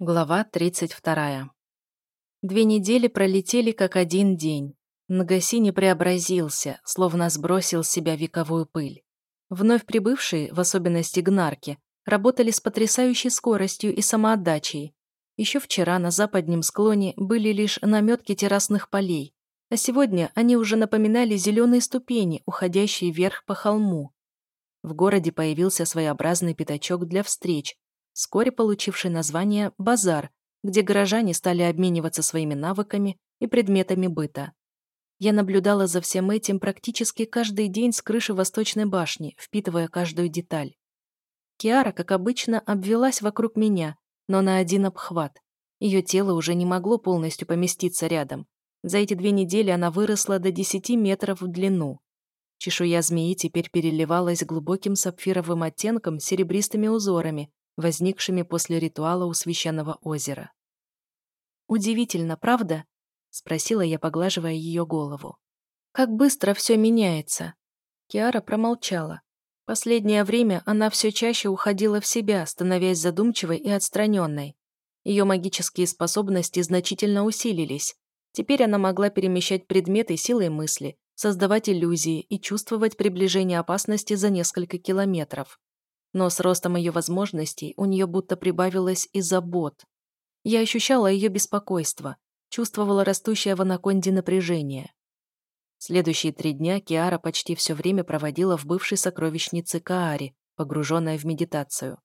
Глава 32. Две недели пролетели как один день. Нагасини преобразился, словно сбросил с себя вековую пыль. Вновь прибывшие, в особенности гнарки, работали с потрясающей скоростью и самоотдачей. Еще вчера на западнем склоне были лишь наметки террасных полей, а сегодня они уже напоминали зеленые ступени, уходящие вверх по холму. В городе появился своеобразный пятачок для встреч, вскоре получивший название «Базар», где горожане стали обмениваться своими навыками и предметами быта. Я наблюдала за всем этим практически каждый день с крыши Восточной башни, впитывая каждую деталь. Киара, как обычно, обвелась вокруг меня, но на один обхват. Ее тело уже не могло полностью поместиться рядом. За эти две недели она выросла до 10 метров в длину. Чешуя змеи теперь переливалась глубоким сапфировым оттенком с серебристыми узорами, возникшими после ритуала у священного озера. «Удивительно, правда?» — спросила я, поглаживая ее голову. «Как быстро все меняется!» Киара промолчала. Последнее время она все чаще уходила в себя, становясь задумчивой и отстраненной. Ее магические способности значительно усилились. Теперь она могла перемещать предметы силой мысли, создавать иллюзии и чувствовать приближение опасности за несколько километров. Но с ростом ее возможностей у нее будто прибавилось и забот. Я ощущала ее беспокойство, чувствовала растущее в анаконде напряжение. Следующие три дня Киара почти все время проводила в бывшей сокровищнице Каари, погруженная в медитацию.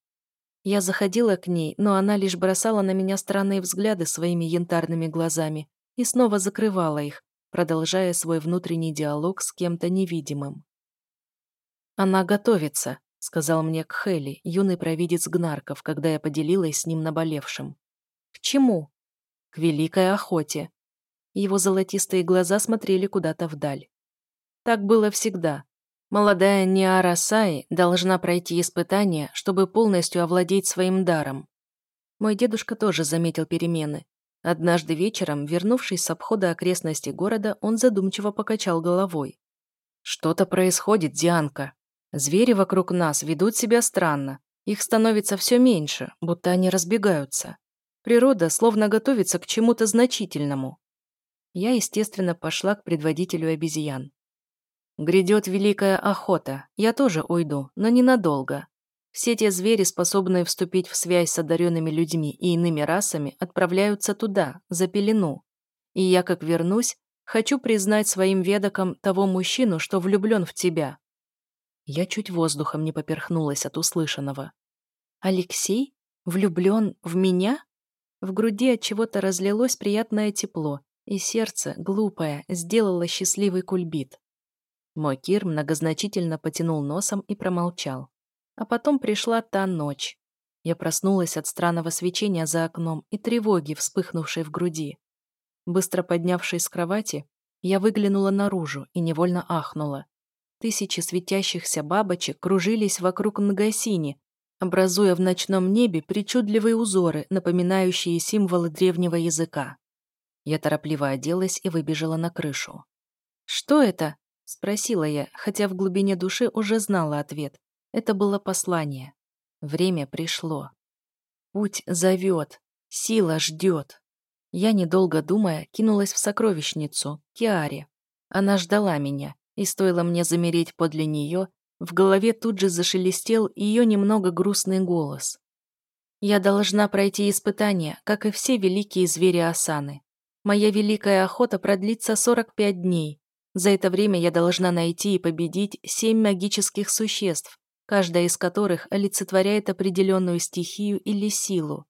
Я заходила к ней, но она лишь бросала на меня странные взгляды своими янтарными глазами и снова закрывала их, продолжая свой внутренний диалог с кем-то невидимым. Она готовится, сказал мне Кхели, юный провидец Гнарков, когда я поделилась с ним наболевшим. К чему? К великой охоте. Его золотистые глаза смотрели куда-то вдаль. Так было всегда. Молодая Ниара Саи должна пройти испытание, чтобы полностью овладеть своим даром. Мой дедушка тоже заметил перемены. Однажды вечером, вернувшись с обхода окрестностей города, он задумчиво покачал головой. «Что-то происходит, Дианка. Звери вокруг нас ведут себя странно. Их становится все меньше, будто они разбегаются. Природа словно готовится к чему-то значительному. Я, естественно, пошла к предводителю обезьян. Грядет великая охота. Я тоже уйду, но ненадолго. Все те звери, способные вступить в связь с одаренными людьми и иными расами, отправляются туда, за пелену. И я, как вернусь, хочу признать своим ведоком того мужчину, что влюблен в тебя. Я чуть воздухом не поперхнулась от услышанного. «Алексей? Влюблен в меня?» В груди от чего-то разлилось приятное тепло, и сердце, глупое, сделало счастливый кульбит. Мой Кир многозначительно потянул носом и промолчал. А потом пришла та ночь. Я проснулась от странного свечения за окном и тревоги, вспыхнувшей в груди. Быстро поднявшись с кровати, я выглянула наружу и невольно ахнула. Тысячи светящихся бабочек кружились вокруг Нагасини, образуя в ночном небе причудливые узоры, напоминающие символы древнего языка. Я торопливо оделась и выбежала на крышу. «Что это?» — спросила я, хотя в глубине души уже знала ответ. Это было послание. Время пришло. Путь зовет, сила ждет. Я, недолго думая, кинулась в сокровищницу, Киаре. Она ждала меня, и стоило мне замереть подле нее, в голове тут же зашелестел ее немного грустный голос. «Я должна пройти испытание, как и все великие звери Асаны. Моя великая охота продлится 45 дней. За это время я должна найти и победить семь магических существ, каждая из которых олицетворяет определенную стихию или силу.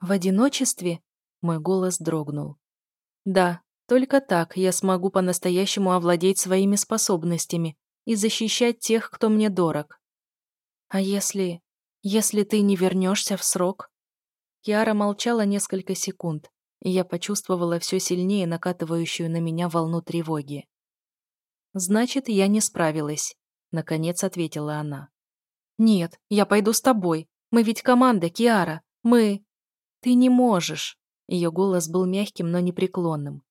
В одиночестве мой голос дрогнул. Да, только так я смогу по-настоящему овладеть своими способностями и защищать тех, кто мне дорог. А если... если ты не вернешься в срок? Киара молчала несколько секунд, и я почувствовала все сильнее накатывающую на меня волну тревоги. «Значит, я не справилась», — наконец ответила она. «Нет, я пойду с тобой. Мы ведь команда, Киара. Мы...» «Ты не можешь». Ее голос был мягким, но непреклонным.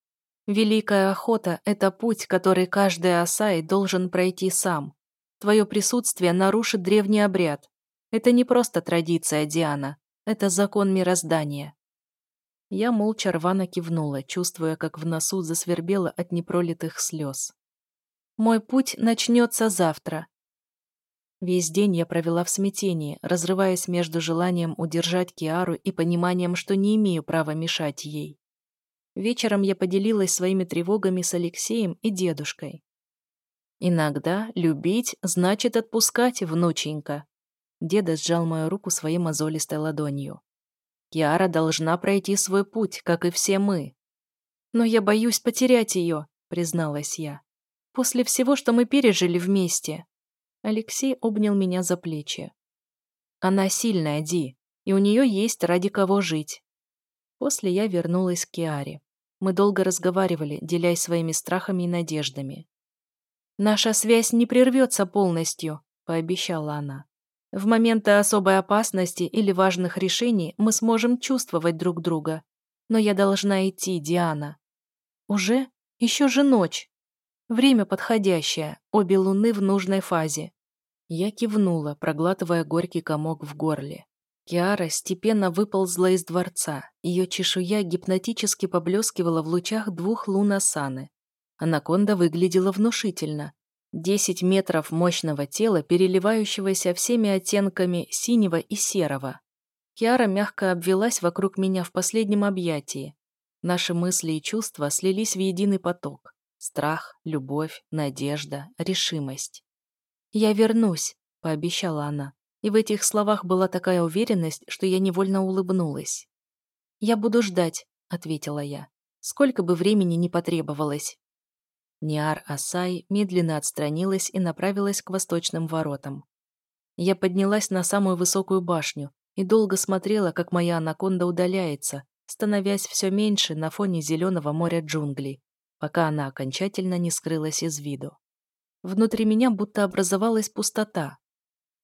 Великая охота — это путь, который каждый Асай должен пройти сам. Твое присутствие нарушит древний обряд. Это не просто традиция, Диана. Это закон мироздания. Я молча рвано кивнула, чувствуя, как в носу засвербело от непролитых слез. Мой путь начнется завтра. Весь день я провела в смятении, разрываясь между желанием удержать Киару и пониманием, что не имею права мешать ей. Вечером я поделилась своими тревогами с Алексеем и дедушкой. «Иногда любить значит отпускать, внученька». Деда сжал мою руку своей мозолистой ладонью. «Киара должна пройти свой путь, как и все мы». «Но я боюсь потерять ее», — призналась я. После всего, что мы пережили вместе. Алексей обнял меня за плечи. Она сильная, Ди, и у нее есть ради кого жить. После я вернулась к Киаре. Мы долго разговаривали, делясь своими страхами и надеждами. «Наша связь не прервется полностью», — пообещала она. «В моменты особой опасности или важных решений мы сможем чувствовать друг друга. Но я должна идти, Диана». «Уже? Еще же ночь». Время подходящее, обе луны в нужной фазе. Я кивнула, проглатывая горький комок в горле. Киара степенно выползла из дворца. Ее чешуя гипнотически поблескивала в лучах двух лун Асаны. Анаконда выглядела внушительно. Десять метров мощного тела, переливающегося всеми оттенками синего и серого. Киара мягко обвелась вокруг меня в последнем объятии. Наши мысли и чувства слились в единый поток. Страх, любовь, надежда, решимость. «Я вернусь», — пообещала она, и в этих словах была такая уверенность, что я невольно улыбнулась. «Я буду ждать», — ответила я, сколько бы времени ни потребовалось. Ниар Асай медленно отстранилась и направилась к восточным воротам. Я поднялась на самую высокую башню и долго смотрела, как моя анаконда удаляется, становясь все меньше на фоне зеленого моря джунглей, пока она окончательно не скрылась из виду. Внутри меня будто образовалась пустота.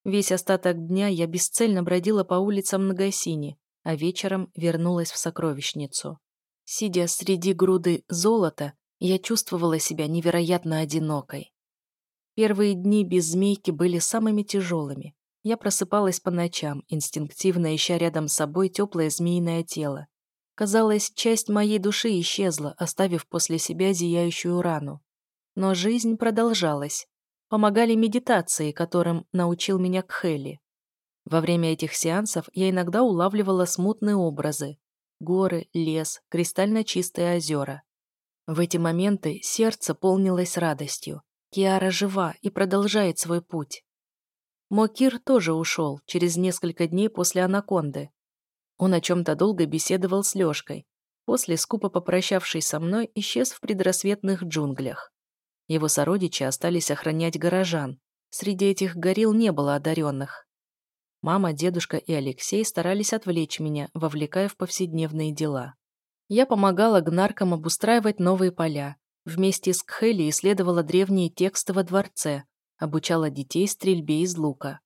Весь остаток дня я бесцельно бродила по улицам Нагасини, а вечером вернулась в сокровищницу. Сидя среди груды золота, я чувствовала себя невероятно одинокой. Первые дни без змейки были самыми тяжелыми. Я просыпалась по ночам, инстинктивно ища рядом с собой теплое змеиное тело, Казалось, часть моей души исчезла, оставив после себя зияющую рану. Но жизнь продолжалась. Помогали медитации, которым научил меня Кхели. Во время этих сеансов я иногда улавливала смутные образы. Горы, лес, кристально чистые озера. В эти моменты сердце полнилось радостью. Киара жива и продолжает свой путь. Мокир тоже ушел через несколько дней после анаконды, он о чем-то долго беседовал с Лешкой. После, скупо попрощавшись со мной, исчез в предрассветных джунглях. Его сородичи остались охранять горожан. Среди этих горил не было одаренных. Мама, дедушка и Алексей старались отвлечь меня, вовлекая в повседневные дела. Я помогала гнаркам обустраивать новые поля. Вместе с Кхели исследовала древние тексты во дворце, обучала детей стрельбе из лука.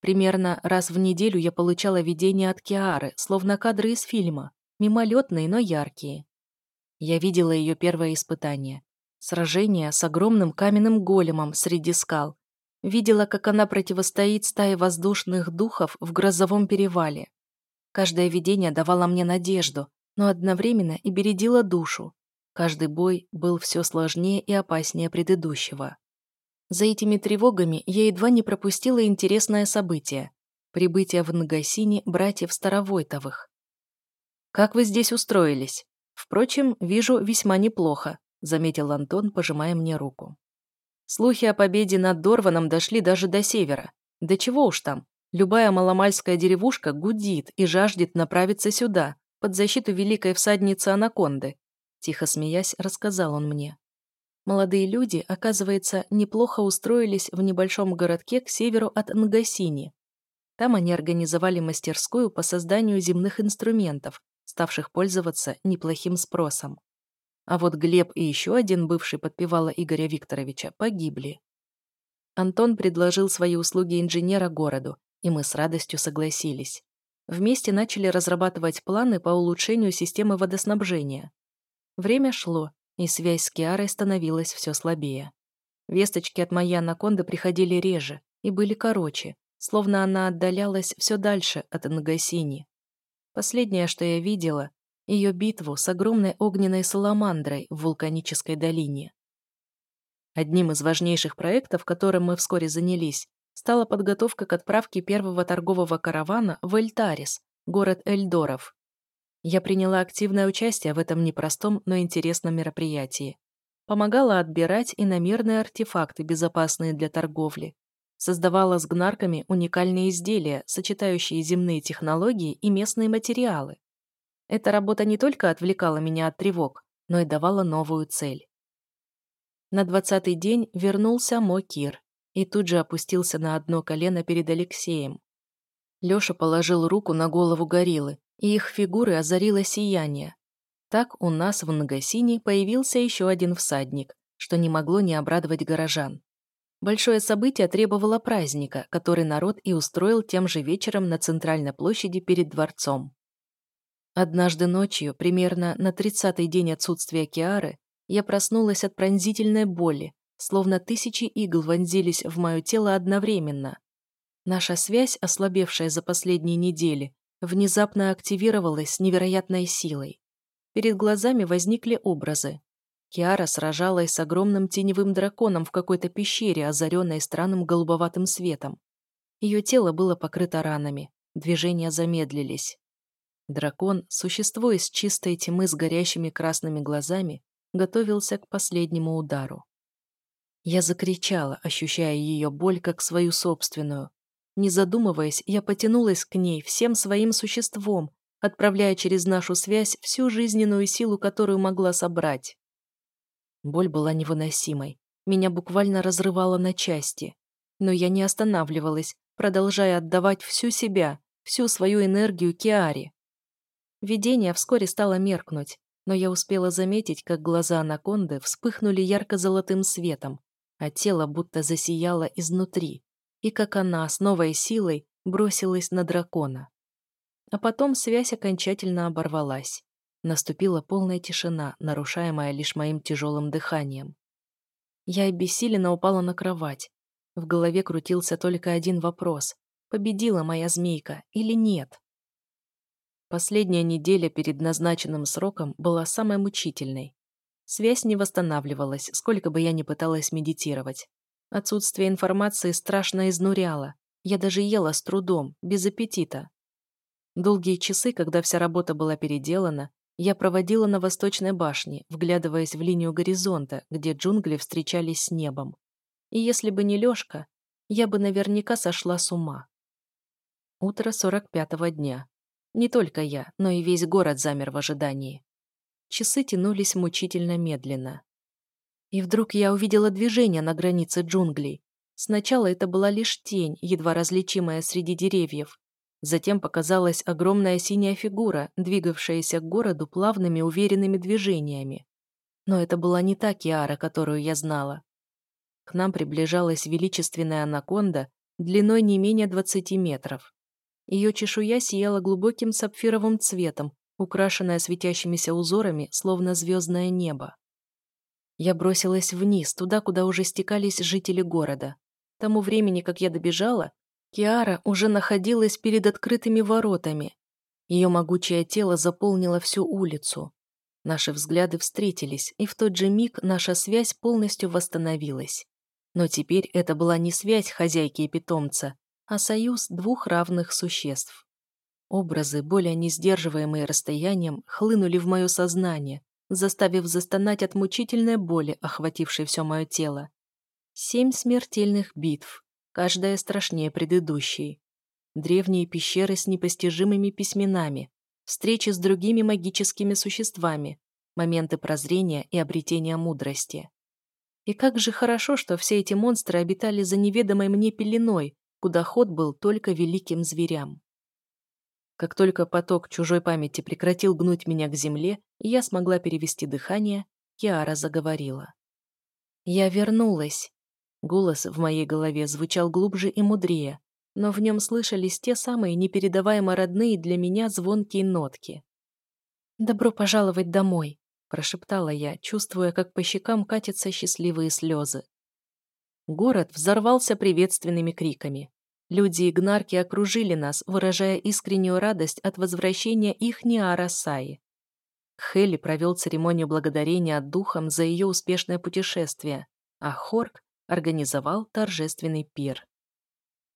Примерно раз в неделю я получала видение от Киары, словно кадры из фильма, мимолетные, но яркие. Я видела ее первое испытание. Сражение с огромным каменным големом среди скал. Видела, как она противостоит стае воздушных духов в грозовом перевале. Каждое видение давало мне надежду, но одновременно и бередило душу. Каждый бой был все сложнее и опаснее предыдущего. За этими тревогами я едва не пропустила интересное событие – прибытие в Нагасине братьев Старовойтовых. «Как вы здесь устроились? Впрочем, вижу, весьма неплохо», – заметил Антон, пожимая мне руку. Слухи о победе над Дорваном дошли даже до севера. Да чего уж там, любая маломальская деревушка гудит и жаждет направиться сюда, под защиту великой всадницы Анаконды. Тихо смеясь, рассказал он мне. Молодые люди, оказывается, неплохо устроились в небольшом городке к северу от Нгасини. Там они организовали мастерскую по созданию земных инструментов, ставших пользоваться неплохим спросом. А вот Глеб и еще один бывший подпевала Игоря Викторовича погибли. Антон предложил свои услуги инженера городу, и мы с радостью согласились. Вместе начали разрабатывать планы по улучшению системы водоснабжения. Время шло, и связь с Киарой становилась все слабее. Весточки от моей анаконды приходили реже и были короче, словно она отдалялась все дальше от Нагасини. Последнее, что я видела, ее битву с огромной огненной саламандрой в вулканической долине. Одним из важнейших проектов, которым мы вскоре занялись, стала подготовка к отправке первого торгового каравана в Эльтарис, город Эльдоров. Я приняла активное участие в этом непростом, но интересном мероприятии. Помогала отбирать иномерные артефакты, безопасные для торговли. Создавала с гнарками уникальные изделия, сочетающие земные технологии и местные материалы. Эта работа не только отвлекала меня от тревог, но и давала новую цель. На двадцатый день вернулся Мокир и тут же опустился на одно колено перед Алексеем. Лёша положил руку на голову гориллы, и их фигуры озарило сияние. Так у нас в Нагасине появился еще один всадник, что не могло не обрадовать горожан. Большое событие требовало праздника, который народ и устроил тем же вечером на центральной площади перед дворцом. Однажды ночью, примерно на тридцатый день отсутствия Киары, я проснулась от пронзительной боли, словно тысячи игл вонзились в мое тело одновременно. Наша связь, ослабевшая за последние недели, внезапно активировалась невероятной силой. Перед глазами возникли образы. Киара сражалась с огромным теневым драконом в какой-то пещере, озаренной странным голубоватым светом. Ее тело было покрыто ранами, движения замедлились. Дракон, существо из чистой тьмы с горящими красными глазами, готовился к последнему удару. Я закричала, ощущая ее боль как свою собственную, не задумываясь, я потянулась к ней всем своим существом, отправляя через нашу связь всю жизненную силу, которую могла собрать. Боль была невыносимой. Меня буквально разрывало на части. Но я не останавливалась, продолжая отдавать всю себя, всю свою энергию Киаре. Видение вскоре стало меркнуть, но я успела заметить, как глаза анаконды вспыхнули ярко-золотым светом, а тело будто засияло изнутри и как она с новой силой бросилась на дракона. А потом связь окончательно оборвалась. Наступила полная тишина, нарушаемая лишь моим тяжелым дыханием. Я обессиленно упала на кровать. В голове крутился только один вопрос. Победила моя змейка или нет? Последняя неделя перед назначенным сроком была самой мучительной. Связь не восстанавливалась, сколько бы я ни пыталась медитировать. Отсутствие информации страшно изнуряло. Я даже ела с трудом, без аппетита. Долгие часы, когда вся работа была переделана, я проводила на восточной башне, вглядываясь в линию горизонта, где джунгли встречались с небом. И если бы не Лёшка, я бы наверняка сошла с ума. Утро сорок пятого дня. Не только я, но и весь город замер в ожидании. Часы тянулись мучительно медленно. И вдруг я увидела движение на границе джунглей. Сначала это была лишь тень, едва различимая среди деревьев. Затем показалась огромная синяя фигура, двигавшаяся к городу плавными уверенными движениями. Но это была не та Киара, которую я знала. К нам приближалась величественная анаконда длиной не менее 20 метров. Ее чешуя сияла глубоким сапфировым цветом, украшенная светящимися узорами, словно звездное небо. Я бросилась вниз, туда, куда уже стекались жители города. К тому времени, как я добежала, Киара уже находилась перед открытыми воротами. Ее могучее тело заполнило всю улицу. Наши взгляды встретились, и в тот же миг наша связь полностью восстановилась. Но теперь это была не связь хозяйки и питомца, а союз двух равных существ. Образы, более не сдерживаемые расстоянием, хлынули в мое сознание, заставив застонать от мучительной боли, охватившей все мое тело. Семь смертельных битв, каждая страшнее предыдущей. Древние пещеры с непостижимыми письменами, встречи с другими магическими существами, моменты прозрения и обретения мудрости. И как же хорошо, что все эти монстры обитали за неведомой мне пеленой, куда ход был только великим зверям. Как только поток чужой памяти прекратил гнуть меня к земле, и я смогла перевести дыхание, Киара заговорила. «Я вернулась». Голос в моей голове звучал глубже и мудрее, но в нем слышались те самые непередаваемо родные для меня звонкие нотки. «Добро пожаловать домой», – прошептала я, чувствуя, как по щекам катятся счастливые слезы. Город взорвался приветственными криками. Люди Игнарки окружили нас, выражая искреннюю радость от возвращения их Ниара Саи. Хелли провел церемонию благодарения духам за ее успешное путешествие, а Хорк организовал торжественный пир.